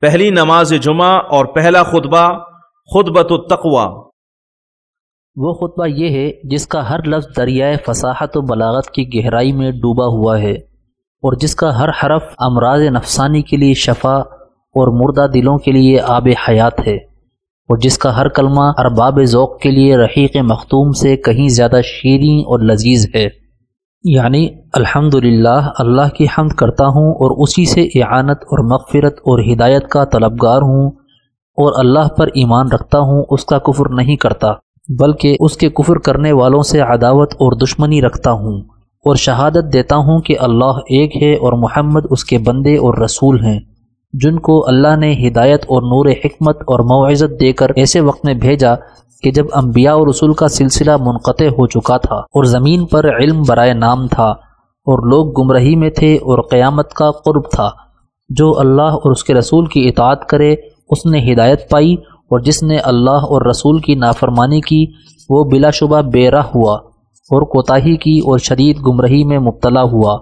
پہلی نماز جمعہ اور پہلا خطبہ خطبت التقوی۔ وہ خطبہ یہ ہے جس کا ہر لفظ دریائے فصاحت و بلاغت کی گہرائی میں ڈوبا ہوا ہے اور جس کا ہر حرف امراض نفسانی کے لیے شفا اور مردہ دلوں کے لیے آب حیات ہے اور جس کا ہر کلمہ ارباب ذوق کے لیے رحیق مختوم سے کہیں زیادہ شیریں اور لذیذ ہے۔ یعنی الحمد اللہ کی حمد کرتا ہوں اور اسی سے اعانت اور مغفرت اور ہدایت کا طلبگار ہوں اور اللہ پر ایمان رکھتا ہوں، اس کا کفر نہیں کرتا، بلکہ اس کے کفر کرنے والوں سے عداوت اور دشمنی رکھتا ہوں اور شہادت دیتا ہوں کہ اللہ ایک ہے اور محمد اس کے بندے اور رسول ہیں، جن کو اللہ نے ہدایت اور نور حکمت اور معزت دے کر ایسے وقت میں بھیجا کہ جب انبیاء اور رسول کا سلسلہ منقطع ہو چکا تھا اور زمین پر علم برائے نام تھا اور لوگ گمرہی میں تھے اور قیامت کا قرب تھا، جو اللہ اور اس کے رسول کی اطاعت کرے، اس نے ہدایت پائی اور جس نے اللہ اور رسول کی نافرمانی کی، وہ بلا شبہ بے راہ ہوا اور کوتاہی کی اور شدید گمرہی میں مبتلا ہوا۔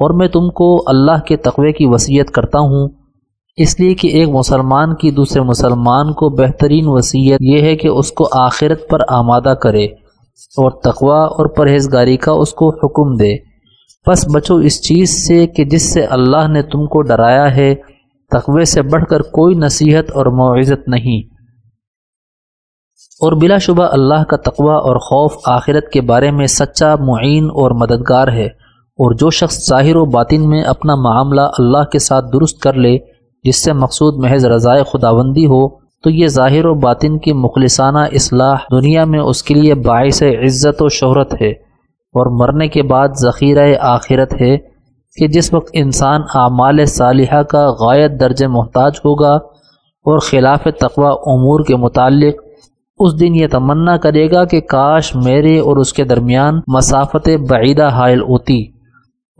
اور میں تم کو اللہ کے تقوی کی وصیت کرتا ہوں اس لیے کہ ایک مسلمان کی دوسرے مسلمان کو بہترین وصیت یہ ہے کہ اس کو آخرت پر آمادہ کرے اور تقوا اور پرہیزگاری کا اس کو حکم دے۔ بس بچو اس چیز سے کہ جس سے اللہ نے تم کو ڈرایا ہے، تقوی سے بڑھ کر کوئی نصیحت اور معزت نہیں۔ اور بلا شبہ اللہ کا تقوی اور خوف آخرت کے بارے میں سچا، معین اور مددگار ہے۔ اور جو شخص ظاہر و باطن میں اپنا معاملہ اللہ کے ساتھ درست کر لے جس سے مقصود محض رضائے خداوندی ہو، تو یہ ظاہر و باطن کی مخلصانہ اصلاح دنیا میں اس کے لیے باعث عزت و شہرت ہے اور مرنے کے بعد ذخیرہ آخرت ہے کہ جس وقت انسان اعمال صالحہ کا غائد درج محتاج ہوگا اور خلاف تقوی امور کے متعلق اس دن یہ تمنا کرے گا کہ کاش میرے اور اس کے درمیان مسافت بعیدہ حائل ہوتی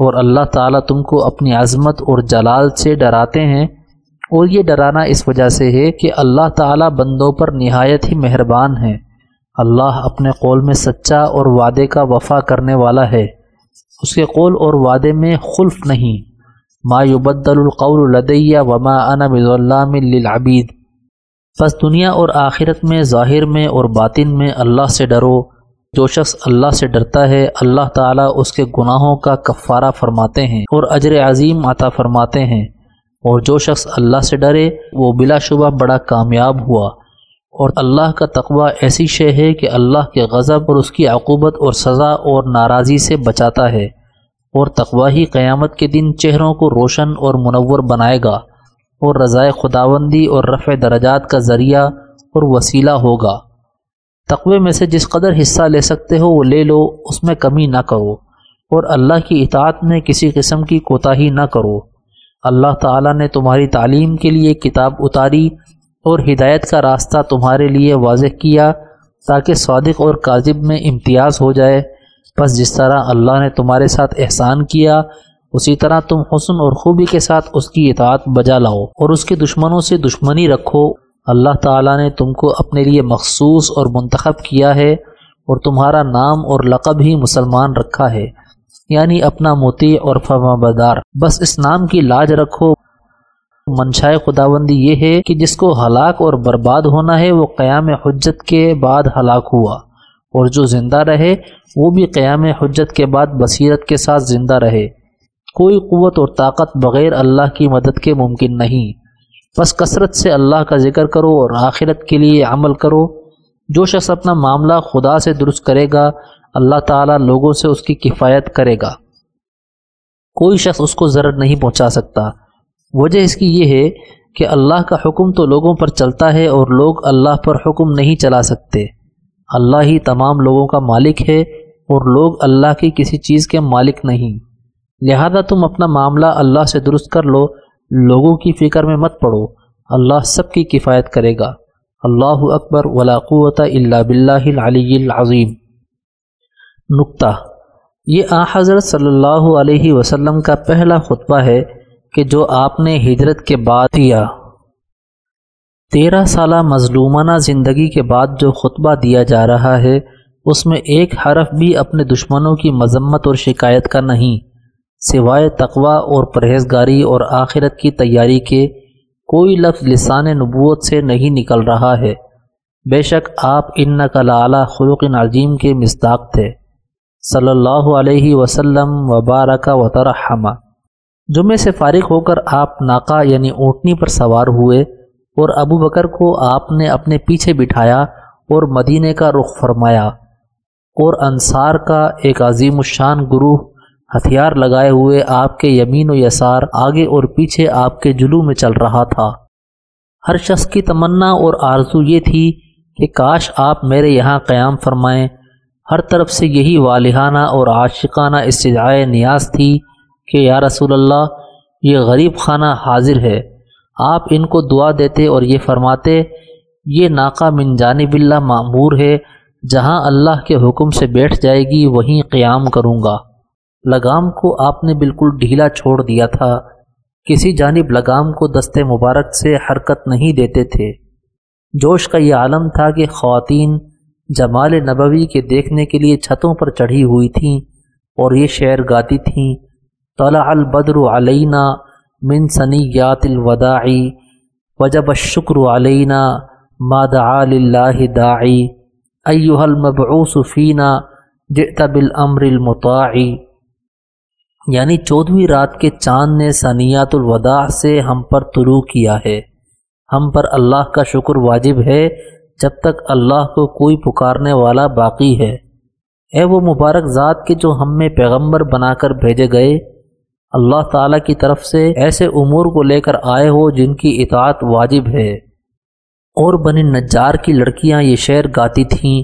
اور اللہ تعالیٰ تم کو اپنی عظمت اور جلال سے ڈراتے ہیں اور یہ ڈرانا اس وجہ سے ہے کہ اللہ تعالیٰ بندوں پر نہایت ہی مہربان ہے۔ اللہ اپنے قول میں سچا اور وعدے کا وفا کرنے والا ہے۔ اس کے قول اور وعدے میں خلف نہیں۔ ما يبدل القول لدیہ وما انا بظلام للعبید پس دنیا اور آخرت میں، ظاہر میں اور باطن میں اللہ سے ڈرو۔ جو شخص اللہ سے ڈرتا ہے، اللہ تعالیٰ اس کے گناہوں کا کفارہ فرماتے ہیں اور اجر عظیم عطا فرماتے ہیں۔ اور جو شخص اللہ سے ڈرے، وہ بلا شبہ بڑا کامیاب ہوا۔ اور اللہ کا تقوی ایسی شے ہے کہ اللہ کے غضب اور اس کی عقوبت اور سزا اور ناراضی سے بچاتا ہے۔ اور تقوی ہی قیامت کے دن چہروں کو روشن اور منور بنائے گا۔ اور رضائے خداوندی اور رفع درجات کا ذریعہ اور وسیلہ ہوگا۔ تقوی میں سے جس قدر حصہ لے سکتے ہو، وہ لے لو، اس میں کمی نہ کرو۔ اور اللہ کی اطاعت میں کسی قسم کی کوتاہی نہ کرو۔ اللہ تعالیٰ نے تمہاری تعلیم کے لیے کتاب اتاری اور ہدایت کا راستہ تمہارے لیے واضح کیا تاکہ صادق اور کاذب میں امتیاز ہو جائے۔ بس جس طرح اللہ نے تمہارے ساتھ احسان کیا، اسی طرح تم حسن اور خوبی کے ساتھ اس کی اطاعت بجا لاؤ اور اس کے دشمنوں سے دشمنی رکھو۔ اللہ تعالیٰ نے تم کو اپنے لیے مخصوص اور منتخب کیا ہے اور تمہارا نام اور لقب ہی مسلمان رکھا ہے۔ یعنی اپنا موتی اور فرما بدار بس اس نام کی لاج رکھو۔ منشائے خداوندی یہ ہے کہ جس کو ہلاک اور برباد ہونا ہے، وہ قیام حجت کے بعد ہلاک ہوا۔ اور جو زندہ رہے، وہ بھی قیام حجت کے بعد بصیرت کے ساتھ زندہ رہے۔ کوئی قوت اور طاقت بغیر اللہ کی مدد کے ممکن نہیں۔ بس کثرت سے اللہ کا ذکر کرو اور آخرت کے لیے عمل کرو۔ جو شخص اپنا معاملہ خدا سے درست کرے گا اللہ تعالیٰ لوگوں سے اس کی کفایت کرے گا۔ کوئی شخص اس کو ضرر نہیں پہنچا سکتا۔ وجہ اس کی یہ ہے کہ اللہ کا حکم تو لوگوں پر چلتا ہے اور لوگ اللہ پر حکم نہیں چلا سکتے۔ اللہ ہی تمام لوگوں کا مالک ہے اور لوگ اللہ کی کسی چیز کے مالک نہیں۔ لہذا تم اپنا معاملہ اللہ سے درست کر لو۔ لوگوں کی فکر میں مت پڑو۔ اللہ سب کی کفایت کرے گا۔ اللہ اکبر ولا قوت اللہ بلّہ العلی العظیم۔ نقطہ یہ آ حضرت صلی اللہ علیہ وسلم کا پہلا خطبہ ہے کہ جو آپ نے ہجرت کے بعد دیا۔ تیرہ سالہ مظلومانہ زندگی کے بعد جو خطبہ دیا جا رہا ہے، اس میں ایک حرف بھی اپنے دشمنوں کی مذمت اور شکایت کا نہیں، سوائے تقوی اور پرہیزگاری اور آخرت کی تیاری کے کوئی لفظ لسان نبوت سے نہیں نکل رہا ہے۔ بے شک آپ ان کا لعلیٰ خلق عظیم کے مصداق تھے۔ صلی اللہ علیہ وسلم وبارک و ترحمہ جمعے سے فارغ ہو کر آپ ناکا یعنی اونٹنی پر سوار ہوئے اور ابو بکر کو آپ نے اپنے پیچھے بٹھایا اور مدینے کا رخ فرمایا اور انصار کا ایک عظیم الشان گروہ ہتھیار لگائے ہوئے آپ کے یمین و یسار آگے اور پیچھے آپ کے جلو میں چل رہا تھا۔ ہر شخص کی تمنا اور آرزو یہ تھی کہ کاش آپ میرے یہاں قیام فرمائیں۔ ہر طرف سے یہی والہانہ اور عاشقانہ استجائے نیاز تھی کہ یا رسول اللہ، یہ غریب خانہ حاضر ہے، آپ ان کو دعا دیتے اور یہ فرماتے، یہ ناکہ من جانب اللہ معمور ہے، جہاں اللہ کے حکم سے بیٹھ جائے گی، وہیں قیام کروں گا۔ لگام کو آپ نے بالکل ڈھیلا چھوڑ دیا تھا۔ کسی جانب لگام کو دستے مبارک سے حرکت نہیں دیتے تھے۔ جوش کا یہ عالم تھا کہ خواتین جمال نبوی کے دیکھنے کے لیے چھتوں پر چڑھی ہوئی تھیں اور یہ شعر گاتی تھیں، طلع البدر علینا من سنیات الوداعی وجب الشکر علینا ما دعا للہ داعی۔ ایوہ المبعوث فینا جئت بالامر المطاعی یعنی چودھویں رات کے چاند نے ثنیات الوداع سے ہم پر طلوع کیا ہے۔ ہم پر اللہ کا شکر واجب ہے جب تک اللہ کو کوئی پکارنے والا باقی ہے۔ اے وہ مبارک ذات کے جو ہم میں پیغمبر بنا کر بھیجے گئے، اللہ تعالیٰ کی طرف سے ایسے امور کو لے کر آئے ہو جن کی اطاعت واجب ہے۔ اور بنی نجار کی لڑکیاں یہ شعر گاتی تھیں،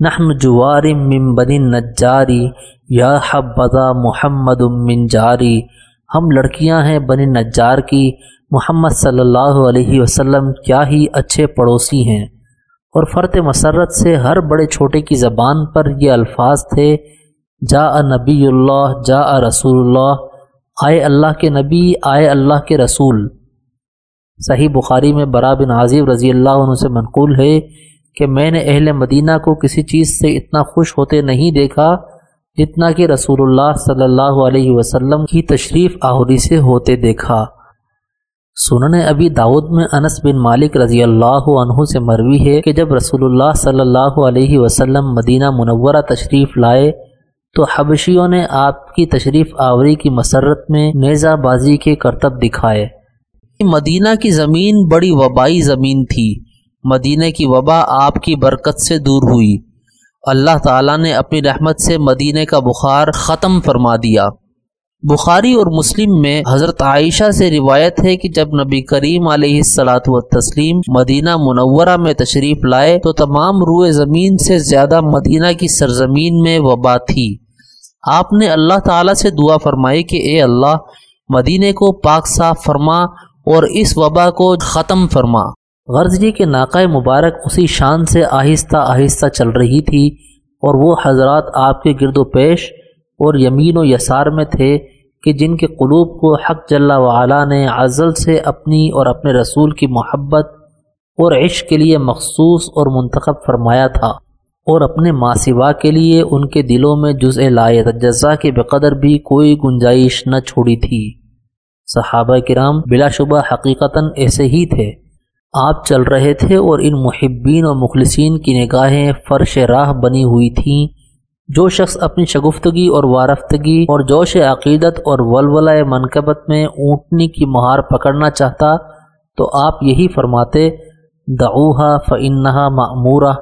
نحن جوار من بنی نجاری، یا حبذا محمد من جاری۔ ہم لڑکیاں ہیں بنی نجار کی، محمد صلی اللہ علیہ وسلم کیا ہی اچھے پڑوسی ہیں۔ اور فرت مسرت سے ہر بڑے چھوٹے کی زبان پر یہ الفاظ تھے جا نبی اللہ جا رسول اللہ، آئے اللہ کے نبی، آئے اللہ کے رسول۔ صحیح بخاری میں برا بن عظیب رضی اللہ عنہ سے منقول ہے کہ میں نے اہل مدینہ کو کسی چیز سے اتنا خوش ہوتے نہیں دیکھا جتنا کہ رسول اللہ صلی اللہ علیہ وسلم کی تشریف آہری سے ہوتے دیکھا۔ سنن ابی داود میں انس بن مالک رضی اللہ عنہ سے مروی ہے کہ جب رسول اللہ صلی اللہ علیہ وسلم مدینہ منورہ تشریف لائے تو حبشیوں نے آپ کی تشریف آوری کی مسرت میں نیزہ بازی کے کرتب دکھائے۔ مدینہ کی زمین بڑی وبائی زمین تھی۔ مدینہ کی وبا آپ کی برکت سے دور ہوئی۔ اللہ تعالیٰ نے اپنی رحمت سے مدینہ کا بخار ختم فرما دیا۔ بخاری اور مسلم میں حضرت عائشہ سے روایت ہے کہ جب نبی کریم علیہ السلاۃ و تسلیم مدینہ منورہ میں تشریف لائے تو تمام روئے زمین سے زیادہ مدینہ کی سرزمین میں وبا تھی۔ آپ نے اللہ تعالیٰ سے دعا فرمائی کہ اے اللہ، مدینہ کو پاک صاف فرما اور اس وبا کو ختم فرما۔ غرض جی کے ناقۂ مبارک اسی شان سے آہستہ آہستہ چل رہی تھی اور وہ حضرات آپ کے گرد و پیش اور یمین و یسار میں تھے کہ جن کے قلوب کو حق جل وعلا نے عزل سے اپنی اور اپنے رسول کی محبت اور عشق کے لیے مخصوص اور منتخب فرمایا تھا اور اپنے ماسوا کے لیے ان کے دلوں میں جز لائے جزا کے بقدر بھی کوئی گنجائش نہ چھوڑی تھی۔ صحابہ کرام بلا شبہ حقیقتاً ایسے ہی تھے۔ آپ چل رہے تھے اور ان محبین اور مخلصین کی نگاہیں فرش راہ بنی ہوئی تھیں۔ جو شخص اپنی شگفتگی اور وارفتگی اور جوش عقیدت اور ولولہ منقبت میں اونٹنی کی مہار پکڑنا چاہتا تو آپ یہی فرماتے دعوہا فنحا معمورہ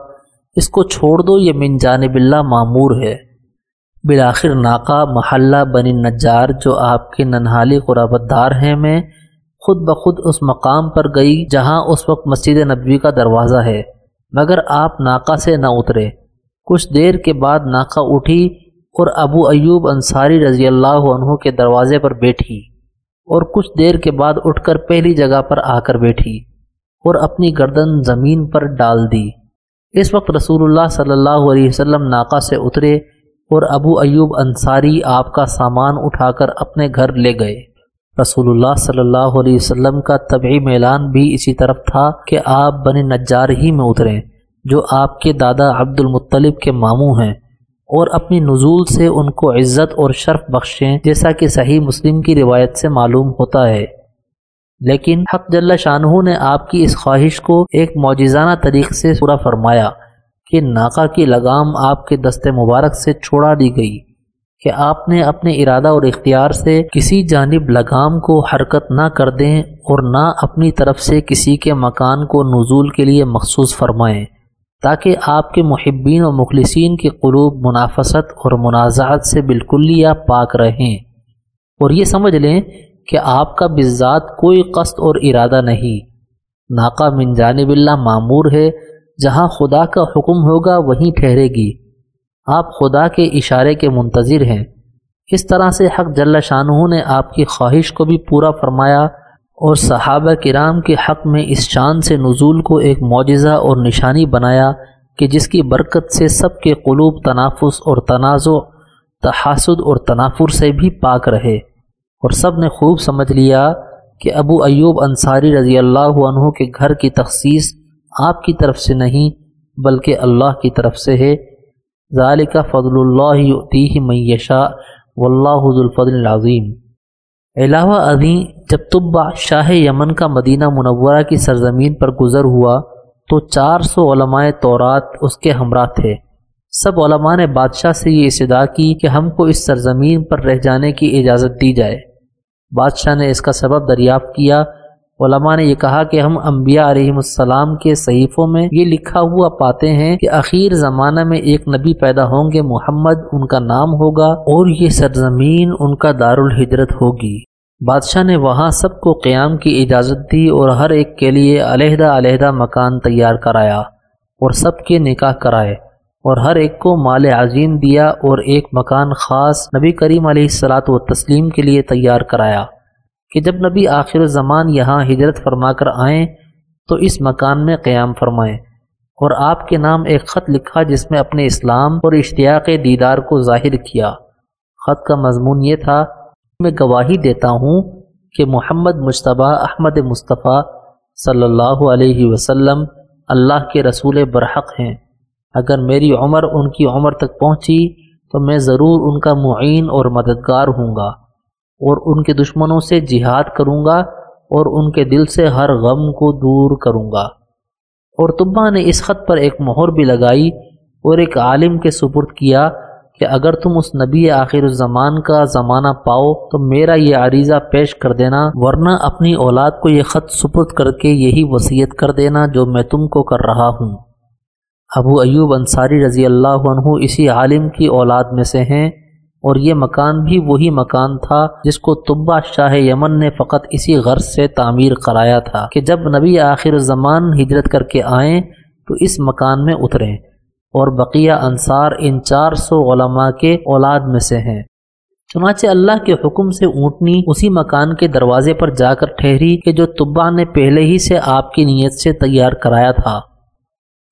اس کو چھوڑ دو، یہ من جانب اللہ معمور ہے۔ بالآخر ناکہ محلہ بنی نجار جو آپ کے ننحالی قرابت دار ہیں میں خود بخود اس مقام پر گئی جہاں اس وقت مسجد نبوی کا دروازہ ہے۔ مگر آپ ناکہ سے نہ اترے۔ کچھ دیر کے بعد ناکہ اٹھی اور ابو ایوب انصاری رضی اللہ عنہ کے دروازے پر بیٹھی اور کچھ دیر کے بعد اٹھ کر پہلی جگہ پر آ کر بیٹھی اور اپنی گردن زمین پر ڈال دی۔ اس وقت رسول اللہ صلی اللہ علیہ وسلم ناکہ سے اترے اور ابو ایوب انصاری آپ کا سامان اٹھا کر اپنے گھر لے گئے۔ رسول اللہ صلی اللہ علیہ وسلم کا طبعی میلان بھی اسی طرف تھا کہ آپ بن نجار ہی میں اتریں۔ جو آپ کے دادا عبد المطلب کے ماموں ہیں، اور اپنی نزول سے ان کو عزت اور شرف بخشیں، جیسا کہ صحیح مسلم کی روایت سے معلوم ہوتا ہے۔ لیکن حق جل شاہ نے آپ کی اس خواہش کو ایک معجزانہ طریق سے پورا فرمایا کہ ناکا کی لگام آپ کے دست مبارک سے چھوڑا دی گئی کہ آپ نے اپنے ارادہ اور اختیار سے کسی جانب لگام کو حرکت نہ کر دیں اور نہ اپنی طرف سے کسی کے مکان کو نزول کے لیے مخصوص فرمائیں۔ تاکہ آپ کے محبین و مخلصین کے قلوب منافست اور منازعات سے بالکل یا پاک رہیں۔ اور یہ سمجھ لیں کہ آپ کا بذات کوئی قصد اور ارادہ نہیں۔ ناکا من جانب اللہ معمور ہے، جہاں خدا کا حکم ہوگا وہیں ٹھہرے گی۔ آپ خدا کے اشارے کے منتظر ہیں۔ اس طرح سے حق جل شاہ نے آپ کی خواہش کو بھی پورا فرمایا۔ اور صحابہ کرام کے حق میں اس شان سے نزول کو ایک معجزہ اور نشانی بنایا کہ جس کی برکت سے سب کے قلوب تنافس اور تنازع، تحاسد اور تنافر سے بھی پاک رہے۔ اور سب نے خوب سمجھ لیا کہ ابو ایوب انصاری رضی اللہ عنہ کے گھر کی تخصیص آپ کی طرف سے نہیں، بلکہ اللہ کی طرف سے ہے۔ ذالک فضل اللہ یؤتیہ من یشاء، واللہ ذو الفضل العظیم۔ علاوہ ازیں جب طبع شاہ یمن کا مدینہ منورہ کی سرزمین پر گزر ہوا تو چار سو علماء تورات اس کے ہمراہ تھے۔ سب علماء نے بادشاہ سے یہ استدا کی کہ ہم کو اس سرزمین پر رہ جانے کی اجازت دی جائے۔ بادشاہ نے اس کا سبب دریافت کیا۔ علماء نے یہ کہا کہ ہم انبیاء علیہ السلام کے صحیفوں میں یہ لکھا ہوا پاتے ہیں کہ اخیر زمانہ میں ایک نبی پیدا ہوں گے، محمد، ان کا نام ہوگا اور یہ سرزمین ان کا دار الحجرت ہوگی۔ بادشاہ نے وہاں سب کو قیام کی اجازت دی اور ہر ایک کے لیے علیحدہ علیحدہ مکان تیار کرایا اور سب کے نکاح کرائے اور ہر ایک کو مال عظیم دیا اور ایک مکان خاص نبی کریم علیہ السلاۃ و تسلیم کے لیے تیار کرایا کہ جب نبی آخر زمان یہاں ہجرت فرما کر آئیں تو اس مکان میں قیام فرمائیں اور آپ کے نام ایک خط لکھا جس میں اپنے اسلام اور اشتیاق دیدار کو ظاہر کیا۔ خط کا مضمون یہ تھا میں گواہی دیتا ہوں کہ محمد مشتبہ احمد مصطفیٰ صلی اللہ علیہ وسلم اللہ کے رسول برحق ہیں۔ اگر میری عمر ان کی عمر تک پہنچی تو میں ضرور ان کا معین اور مددگار ہوں گا اور ان کے دشمنوں سے جہاد کروں گا اور ان کے دل سے ہر غم کو دور کروں گا۔ اور طبا نے اس خط پر ایک مہر بھی لگائی اور ایک عالم کے سپرد کیا کہ اگر تم اس نبی آخر الزمان کا زمانہ پاؤ تو میرا یہ عریضہ پیش کر دینا، ورنہ اپنی اولاد کو یہ خط سپرد کر کے یہی وصیت کر دینا جو میں تم کو کر رہا ہوں۔ ابو ایوب انصاری رضی اللہ عنہ اسی عالم کی اولاد میں سے ہیں اور یہ مکان بھی وہی مکان تھا جس کو طبہ شاہ یمن نے فقط اسی غرض سے تعمیر کرایا تھا کہ جب نبی آخر زمان ہجرت کر کے آئیں تو اس مکان میں اتریں۔ اور بقیہ انصار ان چار سو علماء کے اولاد میں سے ہیں۔ چنانچہ اللہ کے حکم سے اونٹنی اسی مکان کے دروازے پر جا کر ٹھہری کہ جو طبا نے پہلے ہی سے آپ کی نیت سے تیار کرایا تھا۔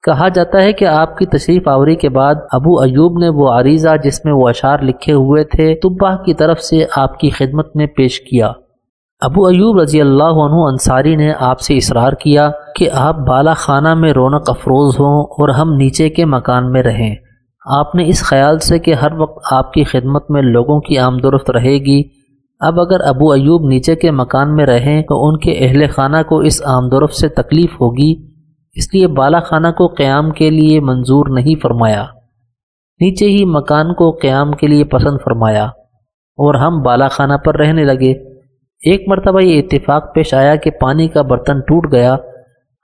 کہا جاتا ہے کہ آپ کی تشریف آوری کے بعد ابو ایوب نے وہ عریضہ جس میں وہ اشعار لکھے ہوئے تھے طبا کی طرف سے آپ کی خدمت میں پیش کیا۔ ابو ایوب رضی اللہ عنہ انصاری نے آپ سے اصرار کیا کہ آپ بالا خانہ میں رونق افروز ہوں اور ہم نیچے کے مکان میں رہیں۔ آپ نے اس خیال سے کہ ہر وقت آپ کی خدمت میں لوگوں کی آمدورفت رہے گی۔ اب اگر ابو ایوب نیچے کے مکان میں رہیں تو ان کے اہل خانہ کو اس آمدورف سے تکلیف ہوگی۔ اس لیے بالا خانہ کو قیام کے لیے منظور نہیں فرمایا۔ نیچے ہی مکان کو قیام کے لیے پسند فرمایا اور ہم بالا خانہ پر رہنے لگے۔ ایک مرتبہ یہ اتفاق پیش آیا کہ پانی کا برتن ٹوٹ گیا۔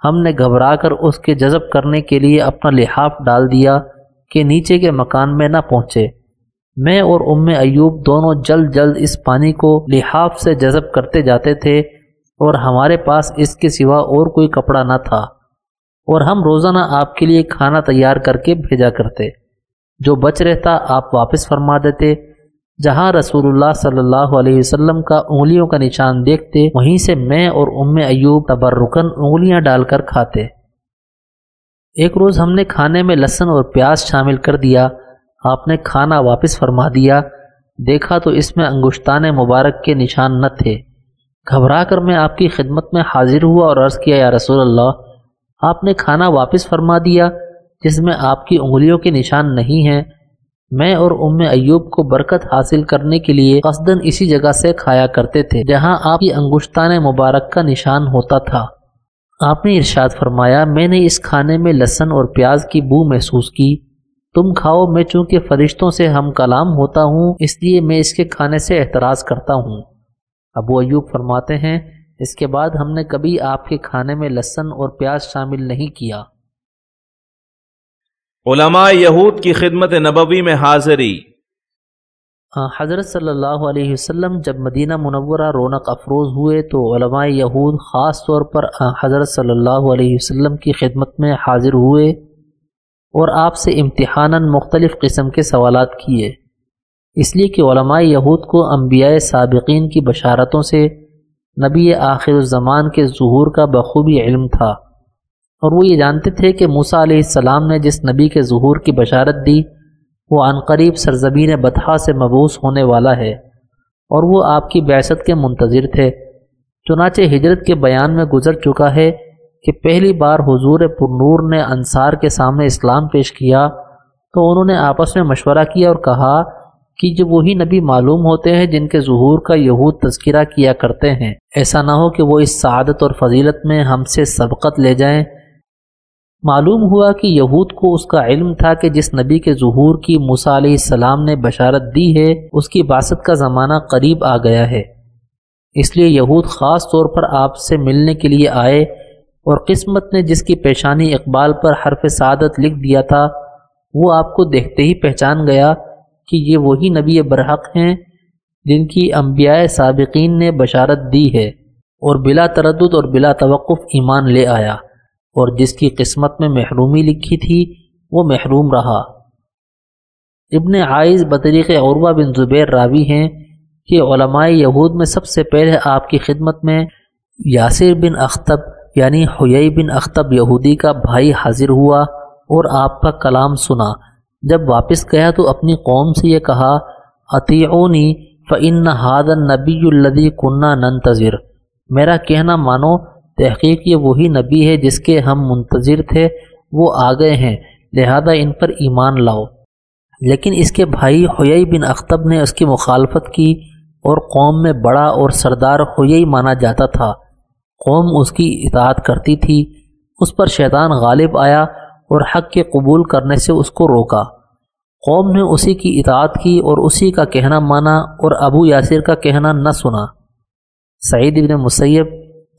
ہم نے گھبرا کر اس کے جذب کرنے کے لیے اپنا لحاف ڈال دیا کہ نیچے کے مکان میں نہ پہنچے۔ میں اور ام ایوب دونوں جلد جلد اس پانی کو لحاف سے جذب کرتے جاتے تھے اور ہمارے پاس اس کے سوا اور کوئی کپڑا نہ تھا۔ اور ہم روزانہ آپ کے لیے کھانا تیار کر کے بھیجا کرتے۔ جو بچ رہتا آپ واپس فرما دیتے۔ جہاں رسول اللہ صلی اللہ علیہ وسلم کا انگلیوں کا نشان دیکھتے، وہیں سے میں اور ام ایوب تبرکن انگلیاں ڈال کر کھاتے۔ ایک روز ہم نے کھانے میں لہسن اور پیاز شامل کر دیا، آپ نے کھانا واپس فرما دیا۔ دیکھا تو اس میں انگشتان مبارک کے نشان نہ تھے۔ گھبرا کر میں آپ کی خدمت میں حاضر ہوا اور عرض کیا، یا رسول اللہ، آپ نے کھانا واپس فرما دیا، جس میں آپ کی انگلیوں کے نشان نہیں ہیں میں اور ام ایوب کو برکت حاصل کرنے کے لیے قصدن اسی جگہ سے کھایا کرتے تھے، جہاں آپ کی انگشتان مبارک کا نشان ہوتا تھا۔ آپ نے ارشاد فرمایا، میں نے اس کھانے میں لہسن اور پیاز کی بو محسوس کی۔ تم کھاؤ، میں چونکہ فرشتوں سے ہم کلام ہوتا ہوں، اس لیے میں اس کے کھانے سے احتراز کرتا ہوں۔ ابو ایوب فرماتے ہیں، اس کے بعد ہم نے کبھی آپ کے کھانے میں لہسن اور پیاز شامل نہیں کیا۔ علماء یہود کی خدمت نبوی میں حاضری۔ حضرت صلی اللہ علیہ وسلم جب مدینہ منورہ رونق افروز ہوئے تو علماء یہود خاص طور پر حضرت صلی اللہ علیہ وسلم کی خدمت میں حاضر ہوئے اور آپ سے امتحاناً مختلف قسم کے سوالات کیے۔ اس لیے کہ علماء یہود کو انبیاء سابقین کی بشارتوں سے نبی آخر الزمان کے ظہور کا بخوبی علم تھا۔ اور وہ یہ جانتے تھے کہ موسیٰ علیہ السلام نے جس نبی کے ظہور کی بشارت دی، وہ عنقریب سرزمین بطحا سے مبوس ہونے والا ہے اور وہ آپ کی بیست کے منتظر تھے۔ چنانچہ ہجرت کے بیان میں گزر چکا ہے کہ پہلی بار حضور پرنور نے انصار کے سامنے اسلام پیش کیا تو انہوں نے آپس میں مشورہ کیا اور کہا کہ جب وہی نبی معلوم ہوتے ہیں جن کے ظہور کا یہود تذکرہ کیا کرتے ہیں، ایسا نہ ہو کہ وہ اس سعادت اور فضیلت میں ہم سے سبقت لے جائیں۔ معلوم ہوا کہ یہود کو اس کا علم تھا کہ جس نبی کے ظہور کی موسیٰ علیہ السلام نے بشارت دی ہے، اس کی باست کا زمانہ قریب آ گیا ہے۔ اس لیے یہود خاص طور پر آپ سے ملنے کے لیے آئے اور قسمت نے جس کی پیشانی اقبال پر حرف سعادت لکھ دیا تھا، وہ آپ کو دیکھتے ہی پہچان گیا کہ یہ وہی نبی برحق ہیں جن کی انبیاء سابقین نے بشارت دی ہے اور بلا تردد اور بلا توقف ایمان لے آیا۔ اور جس کی قسمت میں محرومی لکھی تھی، وہ محروم رہا۔ ابن عائز بطریق عروہ بن زبیر راوی ہیں کہ علماء یہود میں سب سے پہلے آپ کی خدمت میں یاسر بن اختب یعنی حیئی بن اختب یہودی کا بھائی حاضر ہوا اور آپ کا کلام سنا۔ جب واپس گیا تو اپنی قوم سے یہ کہا عطیعونی فعن ہادن نبی الدی کنہ ننتظر میرا کہنا مانو تحقیق یہ وہی نبی ہے جس کے ہم منتظر تھے، وہ آ گئے ہیں، لہذا ان پر ایمان لاؤ۔ لیکن اس کے بھائی حیئی بن اختب نے اس کی مخالفت کی اور قوم میں بڑا اور سردار حیئی مانا جاتا تھا۔ قوم اس کی اطاعت کرتی تھی۔ اس پر شیطان غالب آیا اور حق کے قبول کرنے سے اس کو روکا۔ قوم نے اسی کی اطاعت کی اور اسی کا کہنا مانا اور ابو یاسر کا کہنا نہ سنا۔ سعید ابن مسیب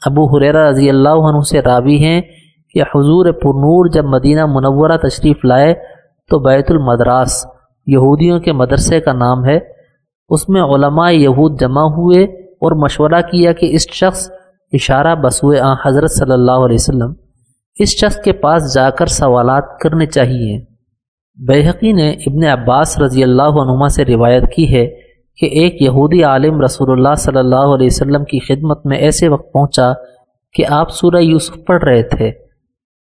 ابو حریرہ رضی اللہ عنہ سے راوی ہیں کہ حضور پرنور جب مدینہ منورہ تشریف لائے تو بیت المدراس، یہودیوں کے مدرسے کا نام ہے۔ اس میں علماء یہود جمع ہوئے اور مشورہ کیا کہ اس شخص اشارہ بسوئے آ حضرت صلی اللہ علیہ وسلم۔ اس شخص کے پاس جا کر سوالات کرنے چاہیے۔ بحقی نے ابن عباس رضی اللہ عنما سے روایت کی ہے کہ ایک یہودی عالم رسول اللہ صلی اللہ علیہ وسلم کی خدمت میں ایسے وقت پہنچا کہ آپ سورہ یوسف پڑھ رہے تھے۔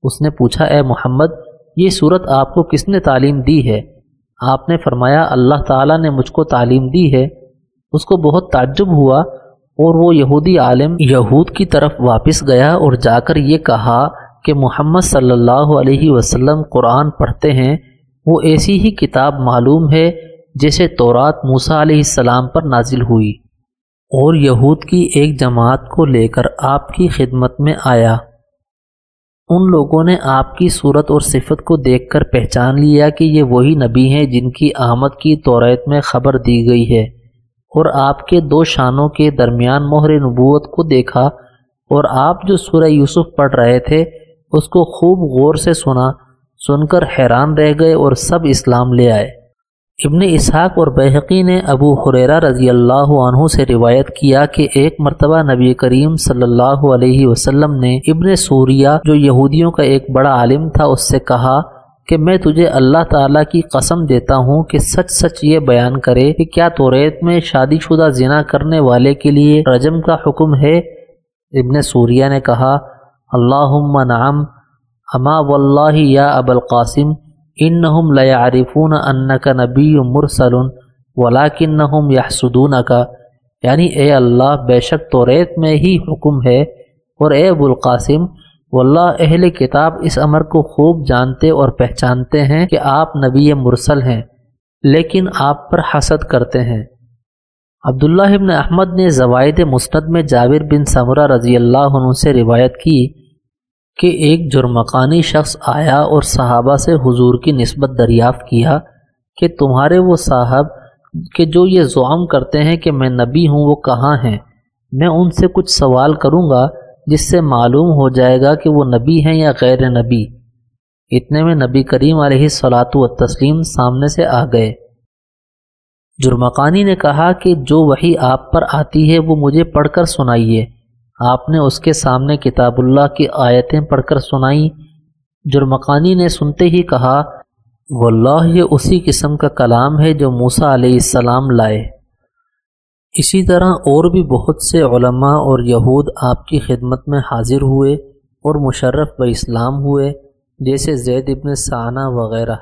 اس نے پوچھا، اے محمد، یہ صورت آپ کو کس نے تعلیم دی ہے؟ آپ نے فرمایا، اللہ تعالیٰ نے مجھ کو تعلیم دی ہے۔ اس کو بہت تعجب ہوا اور وہ یہودی عالم یہود کی طرف واپس گیا اور جا کر یہ کہا کہ محمد صلی اللہ علیہ وسلم قرآن پڑھتے ہیں، وہ ایسی ہی کتاب معلوم ہے جیسے تورات موسیٰ علیہ السلام پر نازل ہوئی اور یہود کی ایک جماعت کو لے کر آپ کی خدمت میں آیا۔ ان لوگوں نے آپ کی صورت اور صفت کو دیکھ کر پہچان لیا کہ یہ وہی نبی ہیں جن کی آمد کی توریت میں خبر دی گئی ہے اور آپ کے دو شانوں کے درمیان مہر نبوت کو دیکھا اور آپ جو سورہ یوسف پڑھ رہے تھے اس کو خوب غور سے سنا، سن کر حیران رہ گئے اور سب اسلام لے آئے۔ ابن اسحاق اور بحقی نے ابو حریرہ رضی اللہ عنہ سے روایت کیا کہ ایک مرتبہ نبی کریم صلی اللہ علیہ وسلم نے ابن سوریہ، جو یہودیوں کا ایک بڑا عالم تھا، اس سے کہا کہ میں تجھے اللہ تعالیٰ کی قسم دیتا ہوں کہ سچ سچ یہ بیان کرے کہ کیا توریت میں شادی شدہ زنا کرنے والے کے لیے رجم کا حکم ہے؟ ابن سوریہ نے کہا اللہ نعم، اما واللہ یا ابو القاسم انہم لیعرفون انکا نبی مرسل ولیکنہم یحسدون یعنی اے اللہ، بے شک تو ریت میں ہی حکم ہے۔ اور اے ابو القاسم، واللہ اہل کتاب اس امر کو خوب جانتے اور پہچانتے ہیں کہ آپ نبی مرسل ہیں، لیکن آپ پر حسد کرتے ہیں۔ عبداللہ ابن احمد نے زوائد مسند میں جاویر بن ثمرہ رضی اللہ عنہ سے روایت کی۔ کہ ایک جرمقانی شخص آیا اور صحابہ سے حضور کی نسبت دریافت کیا کہ تمہارے وہ صاحب کہ جو یہ زعم کرتے ہیں کہ میں نبی ہوں، وہ کہاں ہیں؟ میں ان سے کچھ سوال کروں گا جس سے معلوم ہو جائے گا کہ وہ نبی ہیں یا غیر نبی۔ اتنے میں نبی کریم علیہ صلاۃ و تسلیم سامنے سے آ گئے۔ جرمقانی نے کہا کہ جو وہی آپ پر آتی ہے، وہ مجھے پڑھ کر سنائیے۔ آپ نے اس کے سامنے کتاب اللہ کی آیتیں پڑھ کر سنائیں جرمقانی نے سنتے ہی کہا، واللہ یہ اسی قسم کا کلام ہے جو موسا علیہ السلام لائے۔ اسی طرح اور بھی بہت سے علماء اور یہود آپ کی خدمت میں حاضر ہوئے اور مشرف و اسلام ہوئے، جیسے زید ابن ثانہ وغیرہ۔